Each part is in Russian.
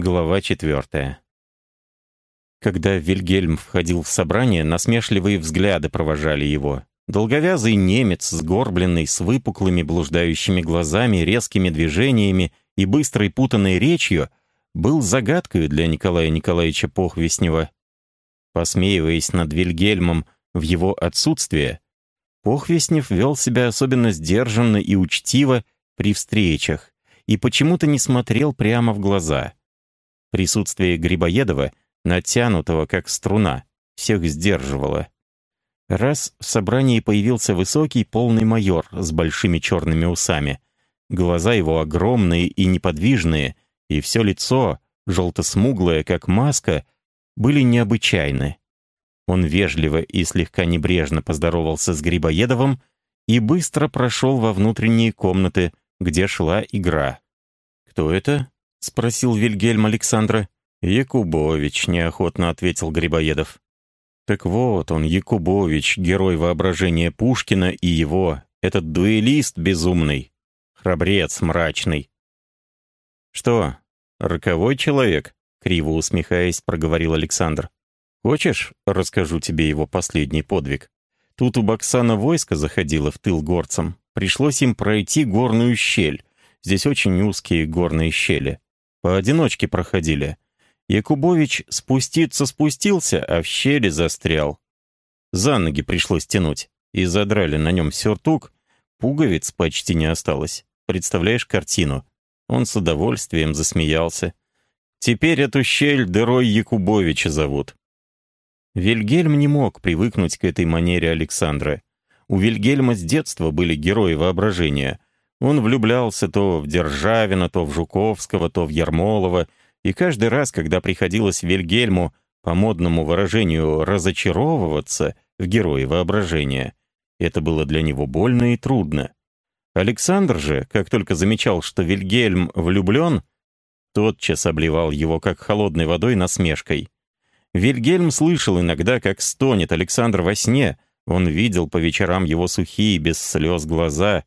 Глава четвертая. Когда Вильгельм входил в собрание, насмешливые взгляды провожали его. Долговязый немец, сгорбленный, с выпуклыми блуждающими глазами, резкими движениями и быстрой путанной речью, был загадкой для Николая Николаевича Похвестнева. Посмеиваясь над Вильгельмом в его отсутствие, Похвестнев вел себя особенно сдержанно и учтиво при встречах и почему-то не смотрел прямо в глаза. Присутствие Грибоедова, натянутого как струна, всех сдерживало. Раз в собрании появился высокий полный майор с большими черными усами. Глаза его огромные и неподвижные, и все лицо, желто-смуглое, как маска, были необычайны. Он вежливо и слегка небрежно поздоровался с Грибоедовым и быстро прошел во внутренние комнаты, где шла игра. «Кто это?» — спросил Вильгельм Александра. «Якубович», — неохотно ответил Грибоедов. Так вот он, Якубович, герой воображения Пушкина и его, этот дуэлист безумный, храбрец мрачный. «Что, роковой человек?» — криво усмехаясь, проговорил Александр. «Хочешь, расскажу тебе его последний подвиг? Тут у Баксана войско заходило в тыл горцам. Пришлось им пройти горную щель. Здесь очень узкие горные щели. Поодиночке проходили. Якубович спуститься спустился, а в щели застрял. За ноги пришлось тянуть. И задрали на нем сюртук. Пуговиц почти не осталось. Представляешь картину? Он с удовольствием засмеялся. Теперь эту щель дырой Якубовича зовут. Вильгельм не мог привыкнуть к этой манере Александра. У Вильгельма с детства были герои воображения. Он влюблялся то в Державина, то в Жуковского, то в Ермолова, и каждый раз, когда приходилось Вильгельму, по модному выражению, разочаровываться в герое воображения, это было для него больно и трудно. Александр же, как только замечал, что Вильгельм влюблен, тотчас обливал его как холодной водой насмешкой. Вильгельм слышал иногда, как стонет Александр во сне, он видел по вечерам его сухие, без слез глаза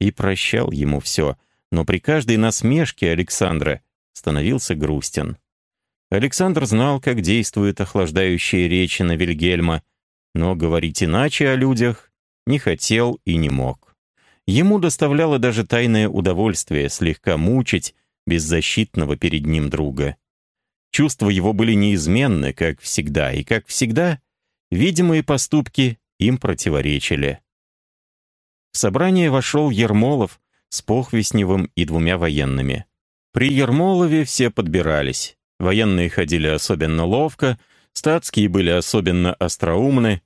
и прощал ему все, но при каждой насмешке Александра становился грустен. Александр знал, как действуют охлаждающие речи на Вильгельма, но говорить иначе о людях не хотел и не мог. Ему доставляло даже тайное удовольствие слегка мучить беззащитного перед ним друга. Чувства его были неизменны, как всегда, и, как всегда, видимые поступки им противоречили. В собрание вошел Ермолов с Похвесневым и двумя военными. При Ермолове все подбирались. Военные ходили особенно ловко, статские были особенно остроумны.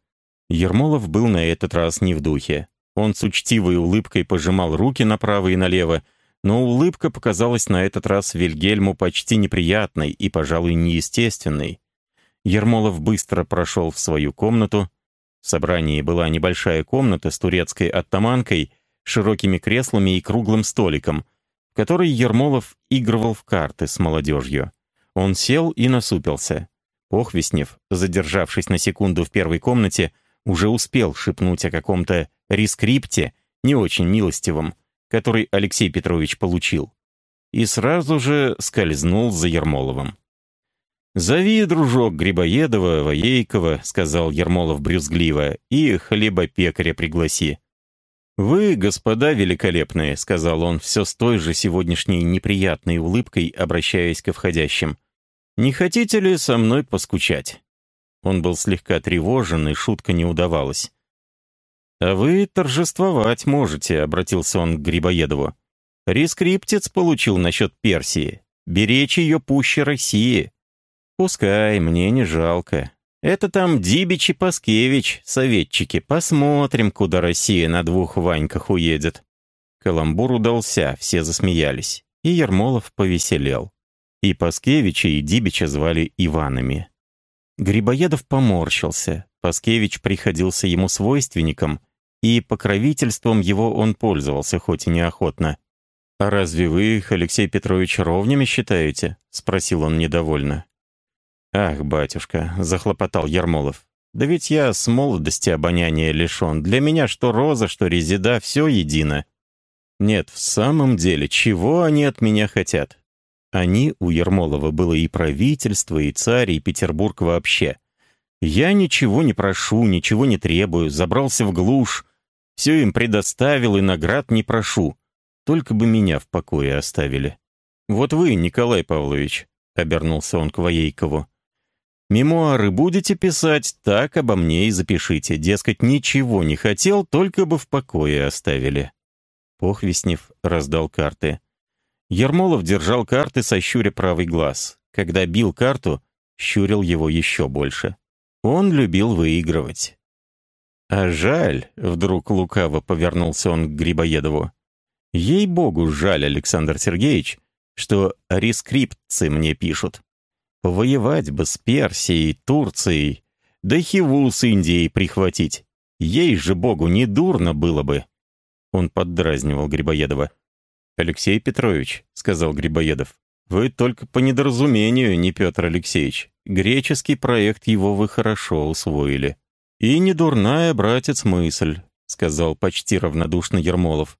Ермолов был на этот раз не в духе. Он с учтивой улыбкой пожимал руки направо и налево, но улыбка показалась на этот раз Вильгельму почти неприятной и, пожалуй, неестественной. Ермолов быстро прошел в свою комнату. В собрании была небольшая комната с турецкой оттаманкой, широкими креслами и круглым столиком, в которой Ермолов игрывал в карты с молодежью. Он сел и насупился. Похвестнев, задержавшись на секунду в первой комнате, уже успел шепнуть о каком-то рескрипте, не очень милостивом, который Алексей Петрович получил, и сразу же скользнул за Ермоловым. «Зови, дружок, Грибоедова, Воейкова», — сказал Ермолов брюзгливо, — «и хлебопекаря пригласи». «Вы, господа великолепные», — сказал он все с той же сегодняшней неприятной улыбкой, обращаясь ко входящим. «Не хотите ли со мной поскучать?» Он был слегка тревожен, и шутка не удавалась. «А вы торжествовать можете», — обратился он к Грибоедову. «Рескриптец получил насчет Персии. Беречь ее пуще России. Пускай, мне не жалко. Это там Дибич и Паскевич, советчики. Посмотрим, куда Россия на двух Ваньках уедет». Каламбур удался, все засмеялись. И Ермолов повеселел. И Паскевича, и Дибича звали Иванами. Грибоедов поморщился. Паскевич приходился ему свойственником — и покровительством его он пользовался, хоть и неохотно. «А разве вы их, Алексей Петрович, ровнями считаете?» — спросил он недовольно. «Ах, батюшка», — захлопотал Ермолов, «да ведь я с молодости обоняния лишен. Для меня что роза, что резида, все едино. Нет, в самом деле, чего они от меня хотят? Они у Ермолова было и правительство, и царь, и Петербург вообще. Я ничего не прошу, ничего не требую, забрался в глушь, все им предоставил и наград не прошу. Только бы меня в покое оставили. Вот вы, Николай Павлович, — обернулся он к Воейкову, — мемуары будете писать, так обо мне и запишите. Дескать, ничего не хотел, только бы в покое оставили. Похвестнев раздал карты. Ермолов держал карты, сощуря правый глаз. Когда бил карту, щурил его еще больше. Он любил выигрывать. «А жаль», — вдруг лукаво повернулся он к Грибоедову. «Ей-богу, жаль, Александр Сергеевич, что рескриптцы мне пишут. Воевать бы с Персией, Турцией, да Хиву с Индией прихватить. Ей же, богу, не дурно было бы». Он поддразнивал Грибоедова. «Алексей Петрович», — сказал Грибоедов, — «вы только по недоразумению, не Петр Алексеевич. Греческий проект его вы хорошо усвоили». «И не дурная, братец, мысль», — сказал почти равнодушно Ермолов.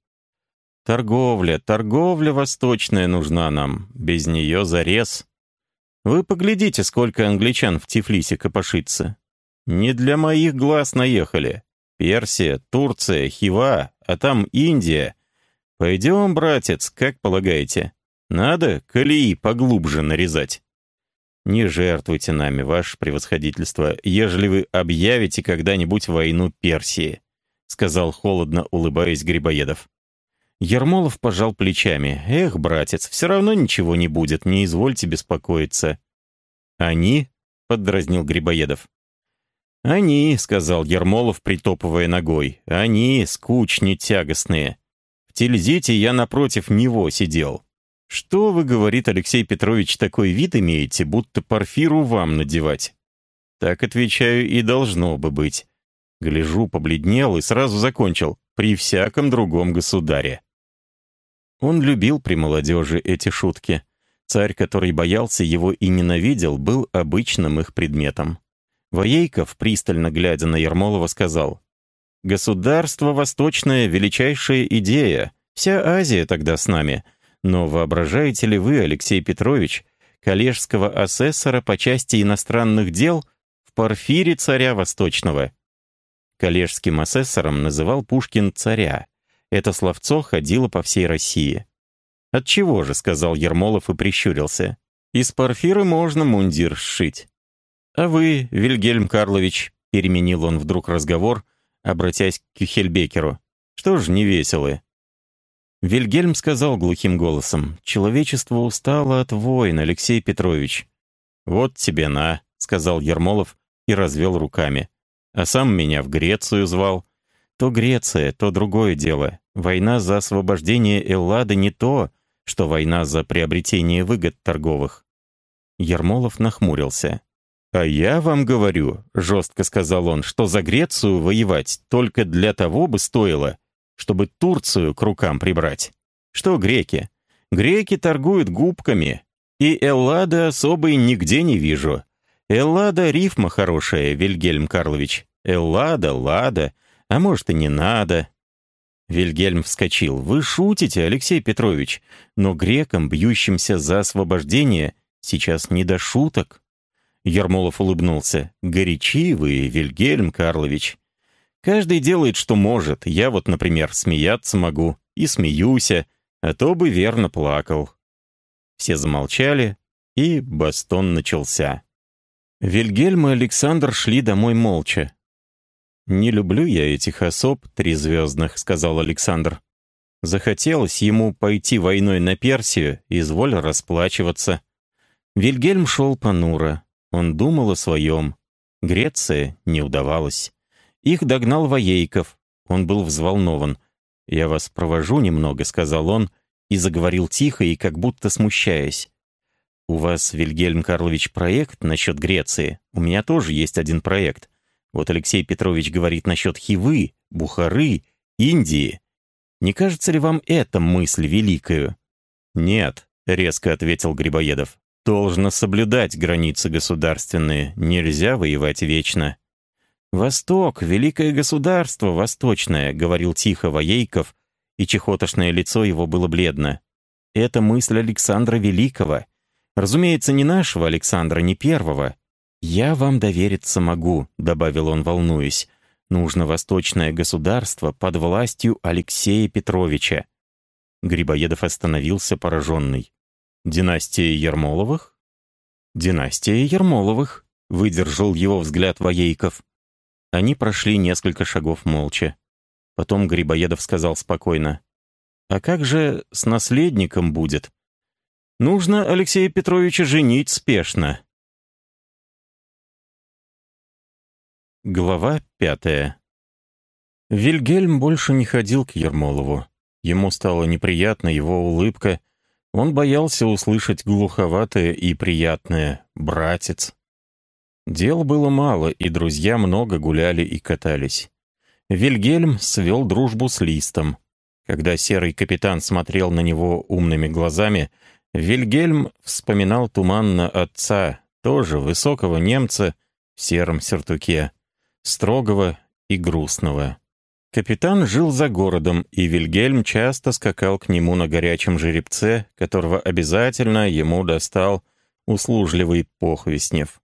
«Торговля, торговля восточная нужна нам. Без нее зарез. Вы поглядите, сколько англичан в Тифлисе копошится. Не для моих глаз наехали. Персия, Турция, Хива, а там Индия. Пойдем, братец, как полагаете? Надо колеи поглубже нарезать». Не жертвуйте нами, ваше превосходительство, ежели вы объявите когда-нибудь войну Персии», — сказал холодно, улыбаясь Грибоедов. Ермолов пожал плечами. «Эх, братец, все равно ничего не будет, не извольте беспокоиться». «Они?» — поддразнил Грибоедов. «Они», — сказал Ермолов, притопывая ногой, — «они скучные, тягостные. В Тильзите я напротив него сидел. «Что вы, — говорит Алексей Петрович, — такой вид имеете, будто парфиру вам надевать?» Так, отвечаю, и должно бы быть. Гляжу, побледнел и сразу закончил. При всяком другом государе. Он любил при молодежи эти шутки. Царь, который боялся его и ненавидел, был обычным их предметом. Воейков, пристально глядя на Ермолова, сказал, «Государство восточное — величайшая идея. Вся Азия тогда с нами. Но воображаете ли вы, Алексей Петрович, коллежского асессора по части иностранных дел в порфире царя Восточного? Коллежским асессором называл Пушкин царя. Это словцо ходило по всей России. «Отчего же?» — сказал Ермолов и прищурился. «Из порфиры можно мундир сшить». «А вы, Вильгельм Карлович», — переменил он вдруг разговор, обратясь к Кюхельбекеру, — «что ж не веселы? Вильгельм сказал глухим голосом, «Человечество устало от войн, Алексей Петрович». «Вот тебе на», — сказал Ермолов и развел руками. «А сам меня в Грецию звал». «То Греция, то другое дело. Война за освобождение Эллады не то, что война за приобретение выгод торговых». Ермолов нахмурился. «А я вам говорю», — жестко сказал он, «что за Грецию воевать только для того бы стоило, чтобы Турцию к рукам прибрать. Что греки? Греки торгуют губками, и Эллады особой нигде не вижу. Эллада — рифма хорошая, Вильгельм Карлович. Эллада, лада, а может и не надо. Вильгельм вскочил. «Вы шутите, Алексей Петрович, но грекам, бьющимся за освобождение, сейчас не до шуток». Ермолов улыбнулся. «Горячи вы, Вильгельм Карлович. Каждый делает, что может. Я вот, например, смеяться могу. И смеюсь, а то бы верно плакал. Все замолчали, и бастон начался. Вильгельм и Александр шли домой молча. «Не люблю я этих особ трезвездных», — сказал Александр. Захотелось ему пойти войной на Персию, изволь расплачиваться. Вильгельм шел понуро. Он думал о своем. Греция не удавалась. Их догнал Воейков. Он был взволнован. «Я вас провожу немного», — сказал он, и заговорил тихо и как будто смущаясь. «У вас, Вильгельм Карлович, проект насчет Греции. У меня тоже есть один проект. Вот Алексей Петрович говорит насчет Хивы, Бухары, Индии. Не кажется ли вам эта мысль великою?» «Нет», — резко ответил Грибоедов. «Должно соблюдать границы государственные. Нельзя воевать вечно. «Восток, великое государство, восточное», — говорил тихо Воейков, и чехотошное лицо его было бледно. Это мысль Александра Великого. Разумеется, не нашего Александра, не первого. «Я вам довериться могу», — добавил он, волнуясь. «Нужно восточное государство под властью Алексея Петровича». Грибоедов остановился пораженный. «Династия Ермоловых?» «Династия Ермоловых», — выдержал его взгляд Воейков. Они прошли несколько шагов молча. Потом Грибоедов сказал спокойно. «А как же с наследником будет?» «Нужно Алексея Петровича женить спешно». Глава пятая. Вильгельм больше не ходил к Ермолову. Ему стало неприятна его улыбка. Он боялся услышать глуховатое и приятное «братец». Дел было мало, и друзья много гуляли и катались. Вильгельм свел дружбу с Листом. Когда серый капитан смотрел на него умными глазами, Вильгельм вспоминал туманно отца, тоже высокого немца в сером сюртуке строгого и грустного. Капитан жил за городом, и Вильгельм часто скакал к нему на горячем жеребце, которого обязательно ему достал услужливый Похвестнев.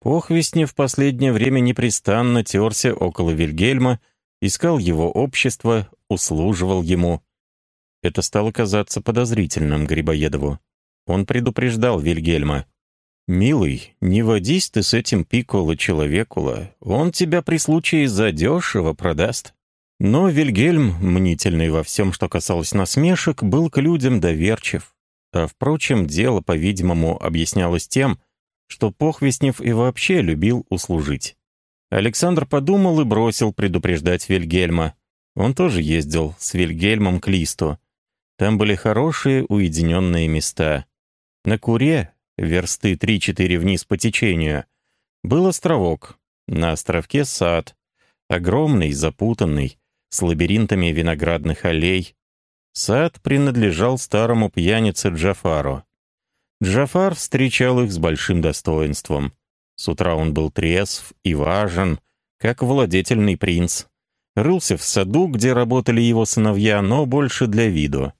Похвестнев в последнее время непрестанно терся около Вильгельма, искал его общество, услуживал ему. Это стало казаться подозрительным Грибоедову. Он предупреждал Вильгельма. «Милый, не водись ты с этим пиколо-человекула, он тебя при случае задешево продаст». Но Вильгельм, мнительный во всем, что касалось насмешек, был к людям доверчив. А, впрочем, дело, по-видимому, объяснялось тем, что Похвестнев и вообще любил услужить. Александр подумал и бросил предупреждать Вильгельма. Он тоже ездил с Вильгельмом к Листу. Там были хорошие уединенные места. На Куре, версты 3-4 вниз по течению, был островок. На островке сад. Огромный, запутанный, с лабиринтами виноградных аллей. Сад принадлежал старому пьянице Джафару. Джафар встречал их с большим достоинством. С утра он был трезв и важен, как владетельный принц. Рылся в саду, где работали его сыновья, но больше для виду.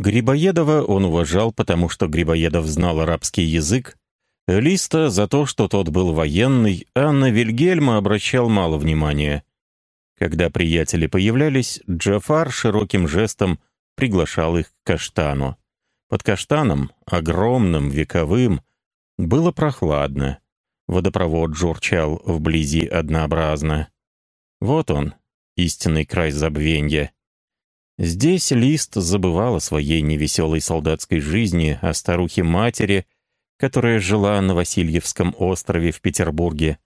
Грибоедова он уважал, потому что Грибоедов знал арабский язык, Листа за то, что тот был военный, а на Вильгельма обращал мало внимания. Когда приятели появлялись, Джафар широким жестом приглашал их к каштану. Под каштаном, огромным, вековым, было прохладно. Водопровод журчал вблизи однообразно. Вот он, истинный край забвенья. Здесь Лист забывал о своей невеселой солдатской жизни, о старухе-матери, которая жила на Васильевском острове в Петербурге.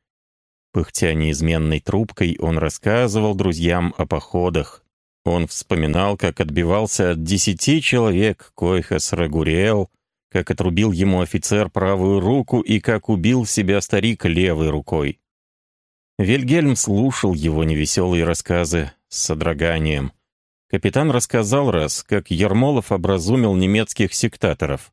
Пыхтя неизменной трубкой, он рассказывал друзьям о походах. Он вспоминал, как отбивался от десяти человек Койхас Рагуриэл, как отрубил ему офицер правую руку и как убил себя старик левой рукой. Вильгельм слушал его невеселые рассказы с содроганием — Капитан рассказал раз, как Ермолов образумил немецких сектаторов.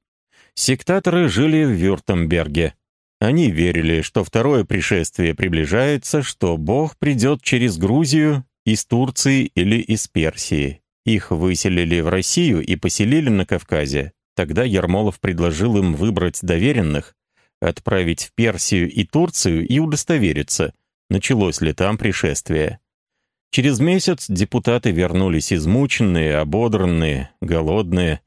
Сектаторы жили в Вюртемберге. Они верили, что второе пришествие приближается, что Бог придет через Грузию, из Турции или из Персии. Их выселили в Россию и поселили на Кавказе. Тогда Ермолов предложил им выбрать доверенных, отправить в Персию и Турцию и удостовериться, началось ли там пришествие. Через месяц депутаты вернулись измученные, ободранные, голодные.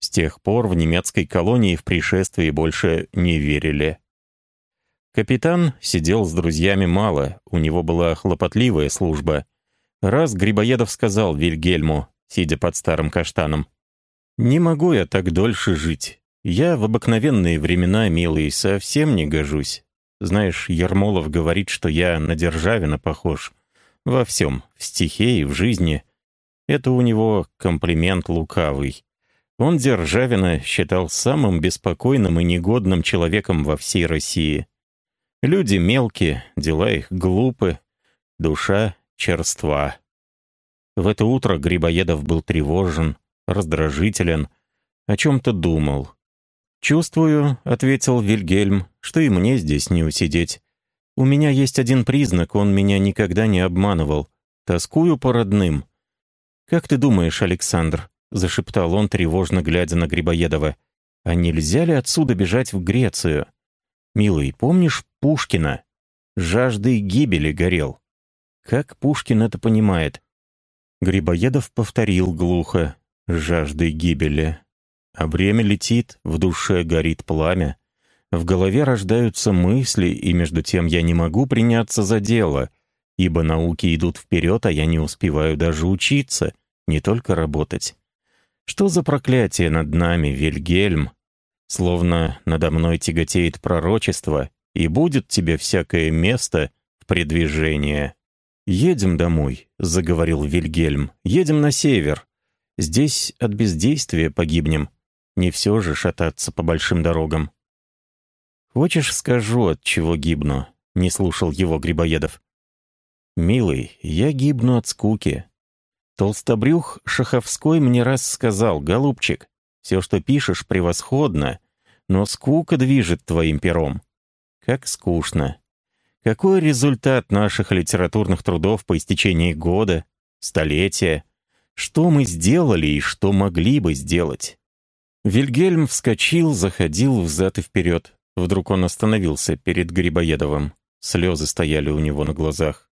С тех пор в немецкой колонии в пришествии больше не верили. Капитан сидел с друзьями мало, у него была хлопотливая служба. Раз Грибоедов сказал Вильгельму, сидя под старым каштаном, «Не могу я так дольше жить. Я в обыкновенные времена, милый, совсем не гожусь. Знаешь, Ермолов говорит, что я на Державина похож. Во всем, в стихе и в жизни. Это у него комплимент лукавый. Он Державина считал самым беспокойным и негодным человеком во всей России. Люди мелкие, дела их глупы, душа черства. В это утро Грибоедов был тревожен, раздражителен, о чем-то думал. «Чувствую», — ответил Вильгельм, — «что и мне здесь не усидеть. У меня есть один признак, он меня никогда не обманывал. Тоскую по родным. Как ты думаешь, Александр, — зашептал он, тревожно глядя на Грибоедова. «А нельзя ли отсюда бежать в Грецию? Милый, помнишь Пушкина? Жаждой гибели горел. Как Пушкин это понимает?» Грибоедов повторил глухо. «Жаждой гибели. А время летит, в душе горит пламя. В голове рождаются мысли, и между тем я не могу приняться за дело, ибо науки идут вперед, а я не успеваю даже учиться, не только работать. Что за проклятие над нами, Вильгельм? Словно надо мной тяготеет пророчество, и будет тебе всякое место в предвижении. «Едем домой», — заговорил Вильгельм. «Едем на север. Здесь от бездействия погибнем. Не все же шататься по большим дорогам». «Хочешь, скажу, от чего гибну?» — не слушал его Грибоедов. «Милый, я гибну от скуки. Толстобрюх Шаховской мне раз сказал, голубчик, все, что пишешь, превосходно, но скука движет твоим пером. Как скучно. Какой результат наших литературных трудов по истечении года, столетия? Что мы сделали и что могли бы сделать? Вильгельм вскочил, заходил взад и вперед. Вдруг он остановился перед Грибоедовым. Слезы стояли у него на глазах.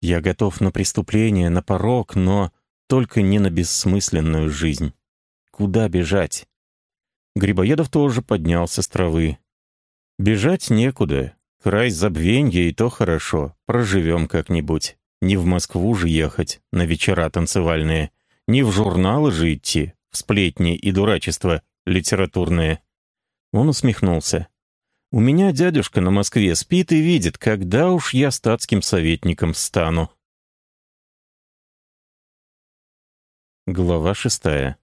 «Я готов на преступление, на порог, но только не на бессмысленную жизнь. Куда бежать?» Грибоедов тоже поднялся с травы. «Бежать некуда. Край забвенья и то хорошо. Проживем как-нибудь. Не в Москву же ехать на вечера танцевальные. Не в журналы же идти, в сплетни и дурачество литературные». Он усмехнулся. У меня дядюшка на Москве спит и видит, когда уж я статским советником стану. Глава шестая.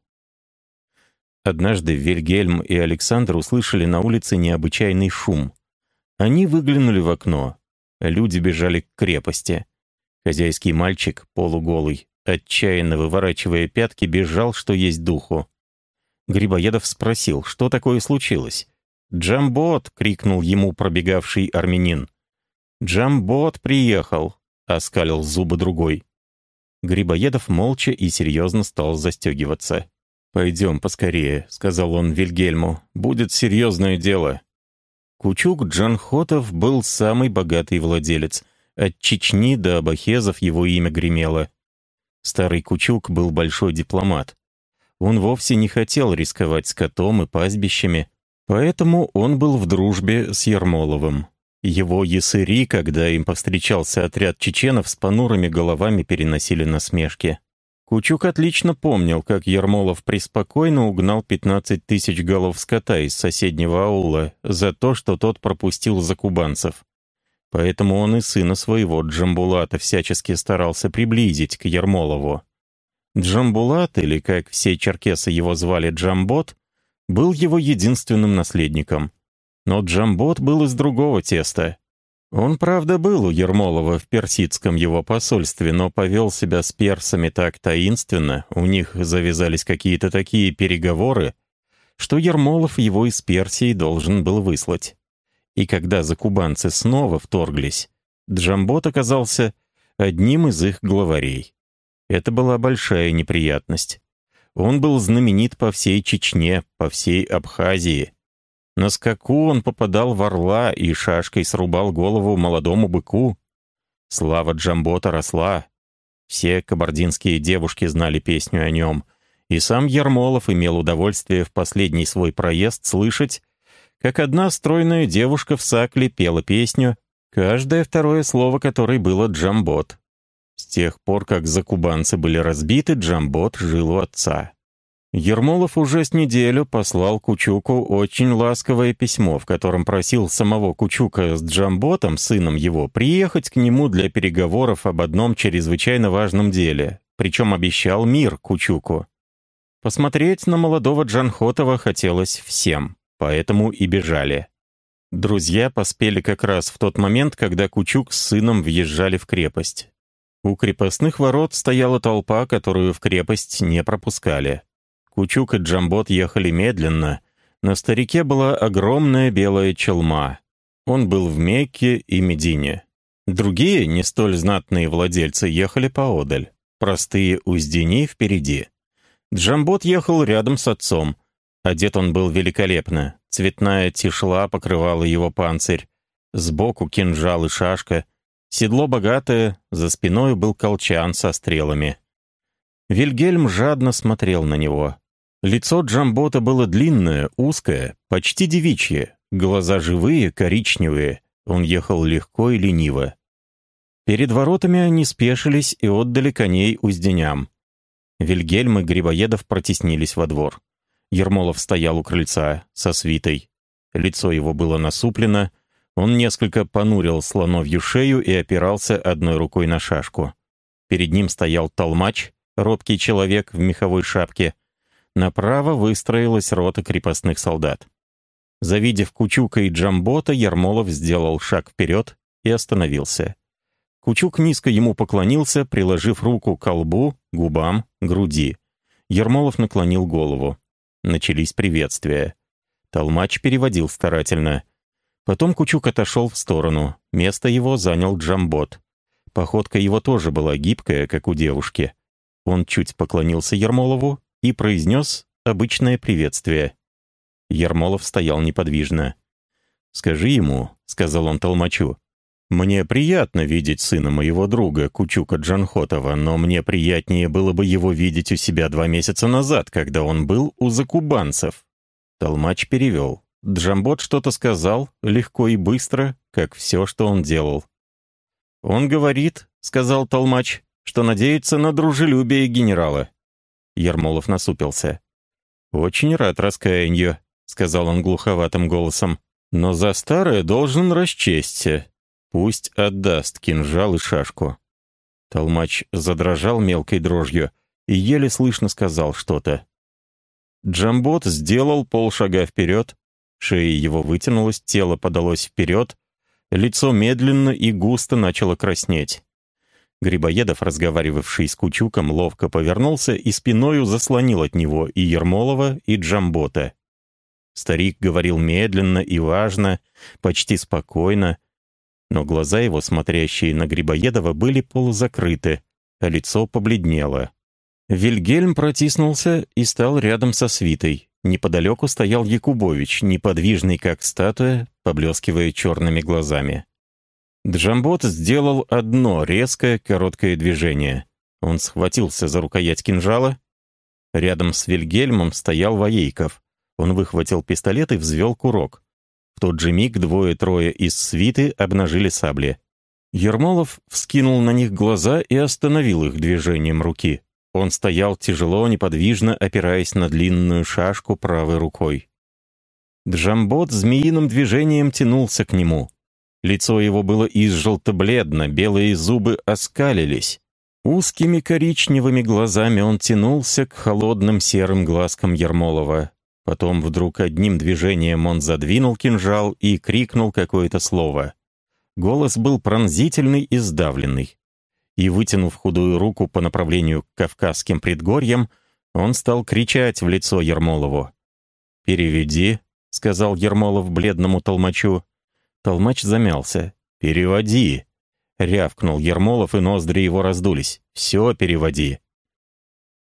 Однажды Вильгельм и Александр услышали на улице необычайный шум. Они выглянули в окно. Люди бежали к крепости. Хозяйский мальчик, полуголый, отчаянно выворачивая пятки, бежал, что есть духу. Грибоедов спросил, что такое случилось. «Джамбот!» — крикнул ему пробегавший армянин. «Джамбот приехал!» — оскалил зубы другой. Грибоедов молча и серьезно стал застегиваться. «Пойдем поскорее», — сказал он Вильгельму. «Будет серьезное дело». Кучук Джанхотов был самый богатый владелец. От Чечни до Абахезов его имя гремело. Старый Кучук был большой дипломат. Он вовсе не хотел рисковать скотом и пастбищами, Поэтому он был в дружбе с Ермоловым. Его ясыри, когда им повстречался отряд чеченов, с понурыми головами переносили насмешки. Кучук отлично помнил, как Ермолов преспокойно угнал 15 тысяч голов скота из соседнего аула за то, что тот пропустил за кубанцев. Поэтому он и сына своего Джамбулата всячески старался приблизить к Ермолову. Джамбулат, или как все черкесы его звали Джамбот, был его единственным наследником. Но Джамбот был из другого теста. Он, правда, был у Ермолова в персидском его посольстве, но повел себя с персами так таинственно, у них завязались какие-то такие переговоры, что Ермолов его из Персии должен был выслать. И когда закубанцы снова вторглись, Джамбот оказался одним из их главарей. Это была большая неприятность. Он был знаменит по всей Чечне, по всей Абхазии. На скаку он попадал в орла и шашкой срубал голову молодому быку. Слава Джамбота росла. Все кабардинские девушки знали песню о нем. И сам Ермолов имел удовольствие в последний свой проезд слышать, как одна стройная девушка в сакле пела песню, каждое второе слово которой было «Джамбот». С тех пор, как закубанцы были разбиты, Джамбот жил у отца. Ермолов уже с неделю послал Кучуку очень ласковое письмо, в котором просил самого Кучука с Джамботом, сыном его, приехать к нему для переговоров об одном чрезвычайно важном деле, причем обещал мир Кучуку. Посмотреть на молодого Джанхотова хотелось всем, поэтому и бежали. Друзья поспели как раз в тот момент, когда Кучук с сыном въезжали в крепость. У крепостных ворот стояла толпа, которую в крепость не пропускали. Кучук и Джамбот ехали медленно. На старике была огромная белая челма. Он был в Мекке и Медине. Другие, не столь знатные владельцы, ехали поодаль. Простые уздени впереди. Джамбот ехал рядом с отцом. Одет он был великолепно. Цветная тишла покрывала его панцирь. Сбоку кинжал и шашка. Седло богатое, за спиной был колчан со стрелами. Вильгельм жадно смотрел на него. Лицо Джамбота было длинное, узкое, почти девичье, глаза живые, коричневые. Он ехал легко и лениво. Перед воротами они спешились и отдали коней узденям. Вильгельм и Грибоедов протеснились во двор. Ермолов стоял у крыльца со свитой. Лицо его было насуплено, он несколько понурил слоновью шею и опирался одной рукой на шашку. Перед ним стоял толмач, робкий человек в меховой шапке. Направо выстроилась рота крепостных солдат. Завидев Кучука и Джамбота, Ермолов сделал шаг вперед и остановился. Кучук низко ему поклонился, приложив руку к колбу, губам, груди. Ермолов наклонил голову. Начались приветствия. Толмач переводил старательно. Потом Кучук отошел в сторону. Место его занял Джамбот. Походка его тоже была гибкая, как у девушки. Он чуть поклонился Ермолову и произнес обычное приветствие. Ермолов стоял неподвижно. «Скажи ему», — сказал он толмачу, «мне приятно видеть сына моего друга, Кучука Джанхотова, но мне приятнее было бы его видеть у себя два месяца назад, когда он был у закубанцев». Толмач перевел. Джамбот что-то сказал, легко и быстро, как все, что он делал. «Он говорит», — сказал Толмач, — «что надеется на дружелюбие генерала». Ермолов насупился. «Очень рад раскаянию», — сказал он глуховатым голосом. «Но за старое должен расчесться. Пусть отдаст кинжал и шашку». Толмач задрожал мелкой дрожью и еле слышно сказал что-то. Джамбот сделал полшага вперед, Шея его вытянулась, тело подалось вперед, лицо медленно и густо начало краснеть. Грибоедов, разговаривавший с Кучуком, ловко повернулся и спиною заслонил от него и Ермолова, и Джамбота. Старик говорил медленно и важно, почти спокойно, но глаза его, смотрящие на Грибоедова, были полузакрыты, а лицо побледнело. Вильгельм протиснулся и стал рядом со свитой. Неподалеку стоял Якубович, неподвижный как статуя, поблескивая черными глазами. Джамбот сделал одно резкое короткое движение. Он схватился за рукоять кинжала. Рядом с Вильгельмом стоял Воейков. Он выхватил пистолет и взвел курок. В тот же миг двое-трое из свиты обнажили сабли. Ермолов вскинул на них глаза и остановил их движением руки. Он стоял тяжело, неподвижно, опираясь на длинную шашку правой рукой. Джамбот змеиным движением тянулся к нему. Лицо его было изжелто-бледно, белые зубы оскалились. Узкими коричневыми глазами он тянулся к холодным серым глазкам Ермолова. Потом вдруг одним движением он задвинул кинжал и крикнул какое-то слово. Голос был пронзительный и сдавленный и, вытянув худую руку по направлению к Кавказским предгорьям, он стал кричать в лицо Ермолову. «Переведи», — сказал Ермолов бледному толмачу. Толмач замялся. «Переводи», — рявкнул Ермолов, и ноздри его раздулись. «Все переводи».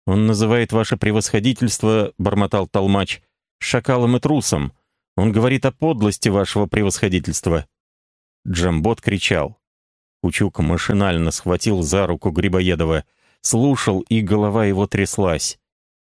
«Он называет ваше превосходительство», — бормотал толмач, — «шакалом и трусом. Он говорит о подлости вашего превосходительства». Джамбот кричал. Кучук машинально схватил за руку Грибоедова, слушал, и голова его тряслась.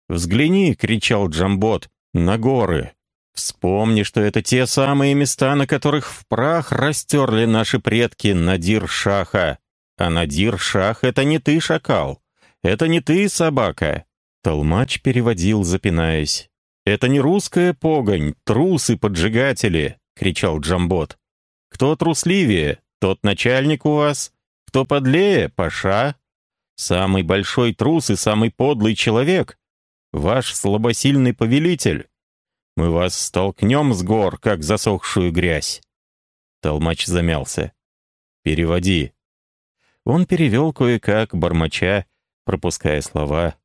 «Взгляни!» — кричал Джамбот. «На горы! Вспомни, что это те самые места, на которых в прах растерли наши предки Надир-Шаха. А Надир-Шах — это не ты, шакал. Это не ты, собака!» Толмач переводил, запинаясь. «Это не русская погонь, трусы-поджигатели!» — кричал Джамбот. «Кто трусливее, тот начальник у вас, кто подлее, паша. Самый большой трус и самый подлый человек. Ваш слабосильный повелитель. Мы вас столкнем с гор, как засохшую грязь. Толмач замялся. «Переводи». Он перевел кое-как, бормоча, пропуская слова.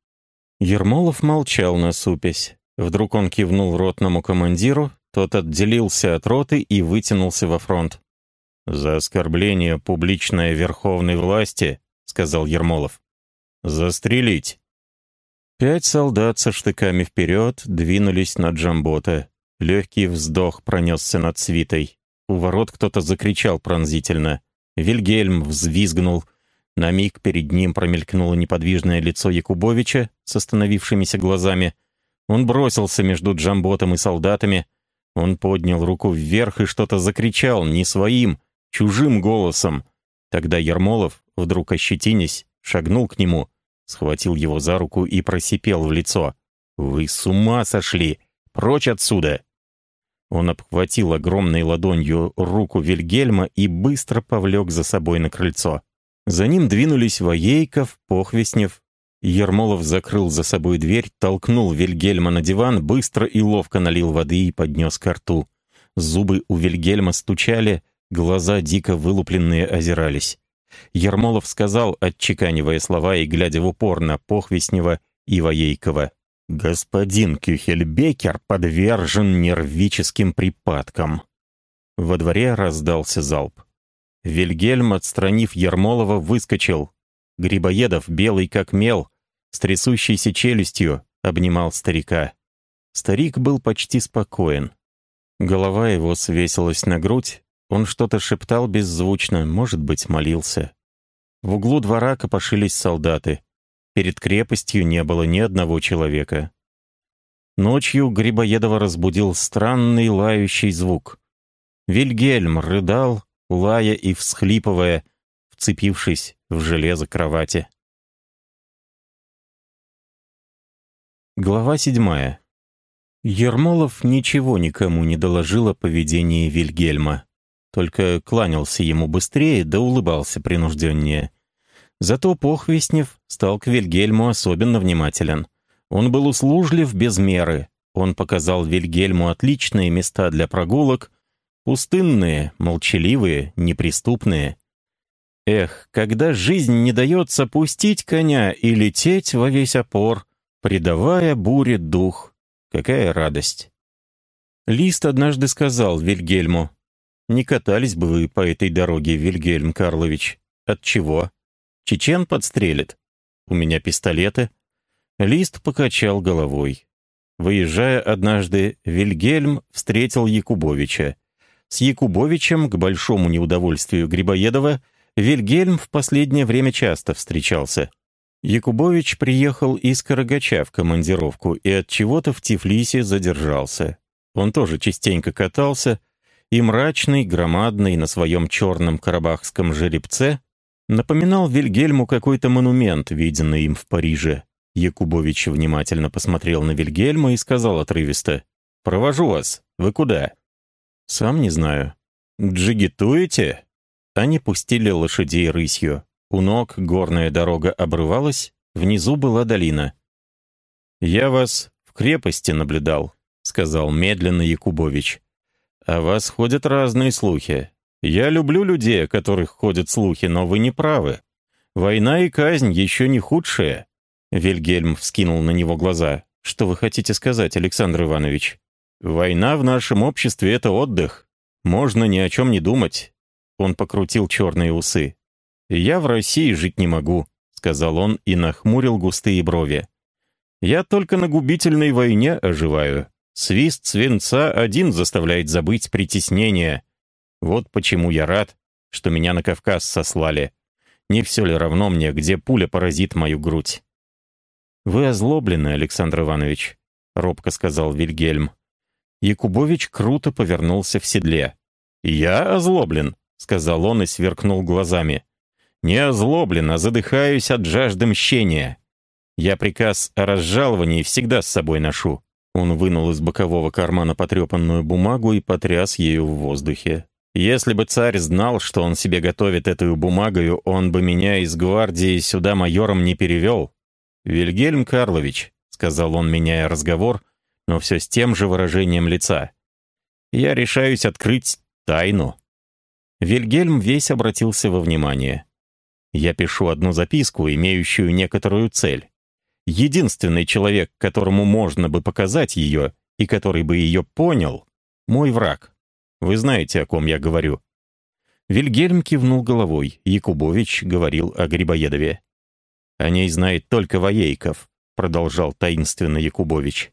Ермолов молчал на супесь. Вдруг он кивнул ротному командиру, тот отделился от роты и вытянулся во фронт. «За оскорбление публичной верховной власти», — сказал Ермолов. «Застрелить». Пять солдат со штыками вперед двинулись на Джамбота. Легкий вздох пронесся над свитой. У ворот кто-то закричал пронзительно. Вильгельм взвизгнул. На миг перед ним промелькнуло неподвижное лицо Якубовича с остановившимися глазами. Он бросился между Джамботом и солдатами. Он поднял руку вверх и что-то закричал не своим, чужим голосом. Тогда Ермолов, вдруг ощетинясь, шагнул к нему, схватил его за руку и просипел в лицо. «Вы с ума сошли! Прочь отсюда!» Он обхватил огромной ладонью руку Вильгельма и быстро повлек за собой на крыльцо. За ним двинулись Воейков, Похвеснев. Ермолов закрыл за собой дверь, толкнул Вильгельма на диван, быстро и ловко налил воды и поднес ко рту. Зубы у Вильгельма стучали, глаза дико вылупленные озирались. Ермолов сказал, отчеканивая слова и глядя в упор на Похвеснева и Воейкова. Господин Кюхельбекер подвержен нервическим припадкам. Во дворе раздался залп. Вильгельм, отстранив Ермолова, выскочил. Грибоедов, белый как мел, с трясущейся челюстью, обнимал старика. Старик был почти спокоен. Голова его свесилась на грудь, он что-то шептал беззвучно, может быть, молился. В углу двора копошились солдаты. Перед крепостью не было ни одного человека. Ночью Грибоедова разбудил странный лающий звук. Вильгельм рыдал, лая и всхлипывая, вцепившись в железо кровати. Глава седьмая. Ермолов ничего никому не доложил о поведении Вильгельма. Только кланялся ему быстрее, да улыбался принужденнее. Зато Похвестнев стал к Вильгельму особенно внимателен. Он был услужлив без меры. Он показал Вильгельму отличные места для прогулок, пустынные, молчаливые, неприступные. Эх, когда жизнь не дается пустить коня и лететь во весь опор, придавая буре дух, какая радость. Лист однажды сказал Вильгельму, «Не катались бы вы по этой дороге, Вильгельм Карлович. От чего?» Чечен подстрелит. У меня пистолеты. Лист покачал головой. Выезжая однажды, Вильгельм встретил Якубовича. С Якубовичем, к большому неудовольствию Грибоедова, Вильгельм в последнее время часто встречался. Якубович приехал из Карагача в командировку и от чего-то в Тифлисе задержался. Он тоже частенько катался, и мрачный, громадный на своем черном карабахском жеребце напоминал Вильгельму какой-то монумент, виденный им в Париже. Якубович внимательно посмотрел на Вильгельма и сказал отрывисто, «Провожу вас. Вы куда?» «Сам не знаю». «Джигитуете?» Они пустили лошадей рысью. У ног горная дорога обрывалась, внизу была долина. «Я вас в крепости наблюдал», — сказал медленно Якубович. «О вас ходят разные слухи. Я люблю людей, о которых ходят слухи, но вы не правы. Война и казнь еще не худшие». Вильгельм вскинул на него глаза. «Что вы хотите сказать, Александр Иванович?» «Война в нашем обществе — это отдых. Можно ни о чем не думать». Он покрутил черные усы. «Я в России жить не могу», — сказал он и нахмурил густые брови. «Я только на губительной войне оживаю. Свист свинца один заставляет забыть притеснение. Вот почему я рад, что меня на Кавказ сослали. Не все ли равно мне, где пуля поразит мою грудь?» «Вы озлоблены, Александр Иванович», — робко сказал Вильгельм. Якубович круто повернулся в седле. «Я озлоблен», — сказал он и сверкнул глазами. «Не озлоблен, а задыхаюсь от жажды мщения. Я приказ о разжаловании всегда с собой ношу». Он вынул из бокового кармана потрепанную бумагу и потряс ею в воздухе. Если бы царь знал, что он себе готовит эту бумагою, он бы меня из гвардии сюда майором не перевел. «Вильгельм Карлович», — сказал он, меняя разговор, но все с тем же выражением лица. «Я решаюсь открыть тайну». Вильгельм весь обратился во внимание. «Я пишу одну записку, имеющую некоторую цель. Единственный человек, которому можно бы показать ее и который бы ее понял — мой враг. Вы знаете, о ком я говорю». Вильгельм кивнул головой. Якубович говорил о Грибоедове. «О ней знает только Воейков», — продолжал таинственно Якубович.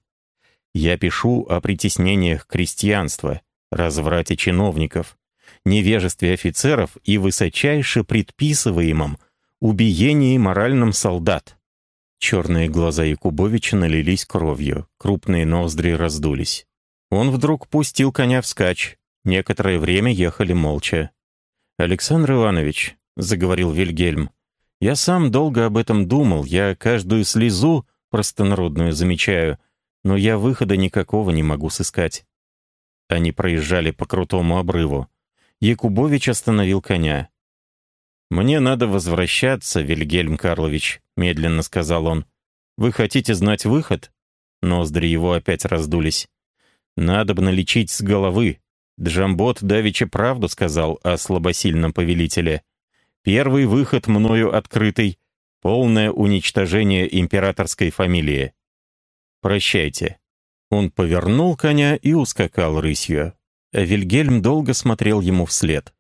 «Я пишу о притеснениях крестьянства, разврате чиновников, невежестве офицеров и высочайше предписываемом убиении моральным солдат». Черные глаза Якубовича налились кровью, крупные ноздри раздулись. Он вдруг пустил коня вскачь. Некоторое время ехали молча. «Александр Иванович», — заговорил Вильгельм, — «я сам долго об этом думал, я каждую слезу простонародную замечаю, но я выхода никакого не могу сыскать». Они проезжали по крутому обрыву. Якубович остановил коня. «Мне надо возвращаться, Вильгельм Карлович», — медленно сказал он. «Вы хотите знать выход?» Ноздри его опять раздулись. «Надо бы налечить с головы. Джамбот давеча правду сказал о слабосильном повелителе. Первый выход мною открытый — полное уничтожение императорской фамилии. Прощайте». Он повернул коня и ускакал рысью. А Вильгельм долго смотрел ему вслед.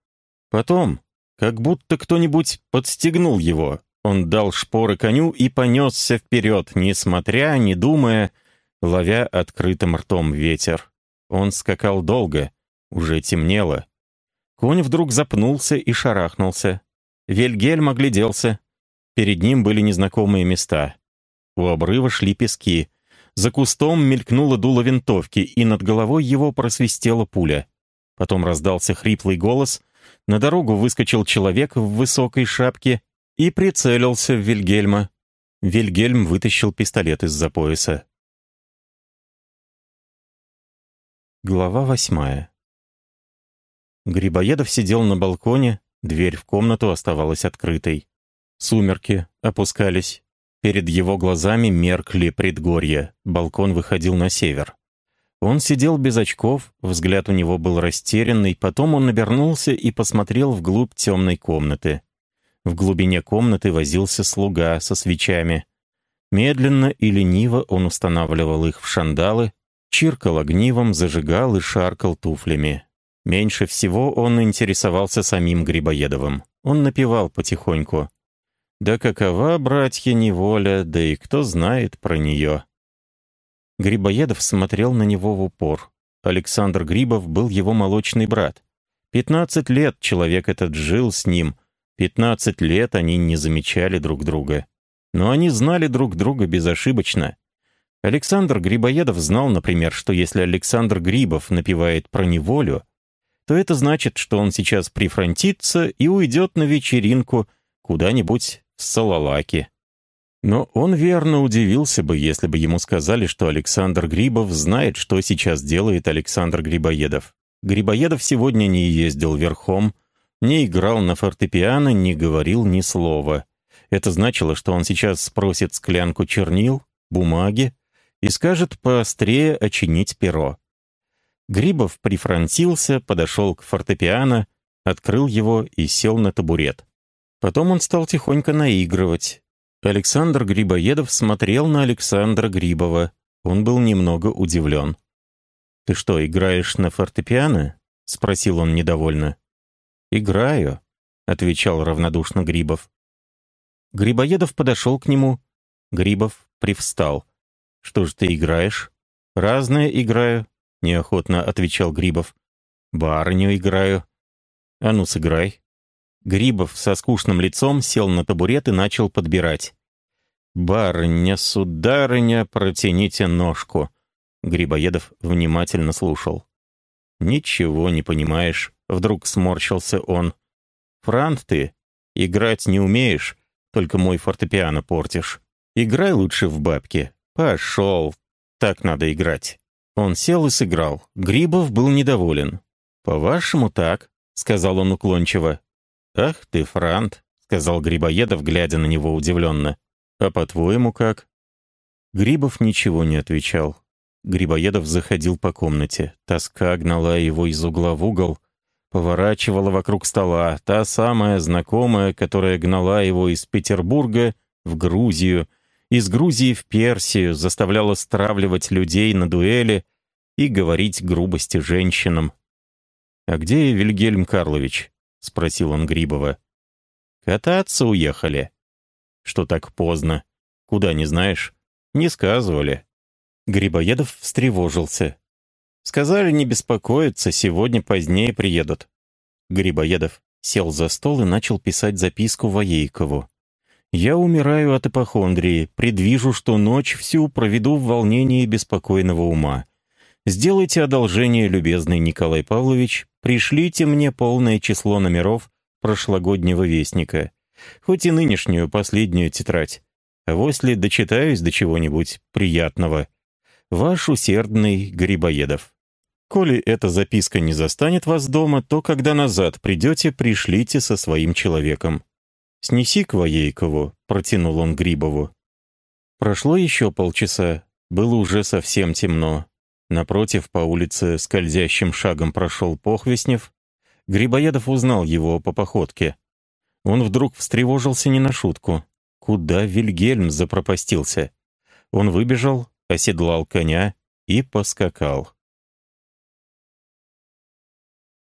Потом, как будто кто-нибудь подстегнул его, он дал шпоры коню и понесся вперед, не смотря, не думая, ловя открытым ртом ветер. Он скакал долго, уже темнело. Конь вдруг запнулся и шарахнулся. Вильгельм огляделся. Перед ним были незнакомые места. У обрыва шли пески. За кустом мелькнуло дуло винтовки, и над головой его просвистела пуля. Потом раздался хриплый голос. На дорогу выскочил человек в высокой шапке и прицелился в Вильгельма. Вильгельм вытащил пистолет из-за пояса. Глава восьмая Грибоедов сидел на балконе, дверь в комнату оставалась открытой. Сумерки опускались. Перед его глазами меркли предгорья, балкон выходил на север. Он сидел без очков, взгляд у него был растерянный, потом он обернулся и посмотрел вглубь темной комнаты. В глубине комнаты возился слуга со свечами. Медленно и лениво он устанавливал их в шандалы, чиркал огнивом, зажигал и шаркал туфлями. Меньше всего он интересовался самим Грибоедовым. Он напевал потихоньку. «Да какова, братья, неволя, да и кто знает про нее». Грибоедов смотрел на него в упор. Александр Грибов был его молочный брат. Пятнадцать лет человек этот жил с ним. Пятнадцать лет они не замечали друг друга. Но они знали друг друга безошибочно. Александр Грибоедов знал, например, что если Александр Грибов напевает про неволю, то это значит, что он сейчас прифронтится и уйдет на вечеринку куда-нибудь в Салалаке. Но он верно удивился бы, если бы ему сказали, что Александр Грибов знает, что сейчас делает Александр Грибоедов. Грибоедов сегодня не ездил верхом, не играл на фортепиано, не говорил ни слова. Это значило, что он сейчас спросит склянку чернил, бумаги и скажет поострее очинить перо. Грибов прифронтился, подошел к фортепиано, открыл его и сел на табурет. Потом он стал тихонько наигрывать. Александр Грибоедов смотрел на Александра Грибова. Он был немного удивлен. «Ты что, играешь на фортепиано?» — спросил он недовольно. «Играю», — отвечал равнодушно Грибов. Грибоедов подошел к нему. Грибов привстал. «Что же ты играешь?» «Разное играю. — неохотно отвечал Грибов. «Барыню играю». «А ну, сыграй». Грибов со скучным лицом сел на табурет и начал подбирать. «Барыня, сударыня, протяните ножку». Грибоедов внимательно слушал. «Ничего не понимаешь», — вдруг сморщился он. «Франт ты, играть не умеешь, только мой фортепиано портишь. Играй лучше в бабки. Пошел, так надо играть». Он сел и сыграл. Грибов был недоволен. «По-вашему, так», — сказал он уклончиво. «Ах ты, Франт», — сказал Грибоедов, глядя на него удивленно. «А по-твоему, как?» Грибов ничего не отвечал. Грибоедов заходил по комнате. Тоска гнала его из угла в угол, поворачивала вокруг стола, та самая знакомая, которая гнала его из Петербурга в Грузию, из Грузии в Персию, заставляла стравливать людей на дуэли и говорить грубости женщинам. «А где Вильгельм Карлович?» — спросил он Грибова. «Кататься уехали». «Что так поздно? Куда, не знаешь?» «Не сказывали». Грибоедов встревожился. «Сказали не беспокоиться, сегодня позднее приедут». Грибоедов сел за стол и начал писать записку Воейкову. «Я умираю от ипохондрии, предвижу, что ночь всю проведу в волнении беспокойного ума. Сделайте одолжение, любезный Николай Павлович, пришлите мне полное число номеров прошлогоднего вестника, хоть и нынешнюю последнюю тетрадь. А дочитаюсь до чего-нибудь приятного. Ваш усердный Грибоедов. Коли эта записка не застанет вас дома, то когда назад придете, пришлите со своим человеком. «Снеси к Воейкову», — протянул он Грибову. Прошло еще полчаса, было уже совсем темно. Напротив, по улице скользящим шагом прошел Похвестнев. Грибоедов узнал его по походке. Он вдруг встревожился не на шутку. Куда Вильгельм запропастился? Он выбежал, оседлал коня и поскакал.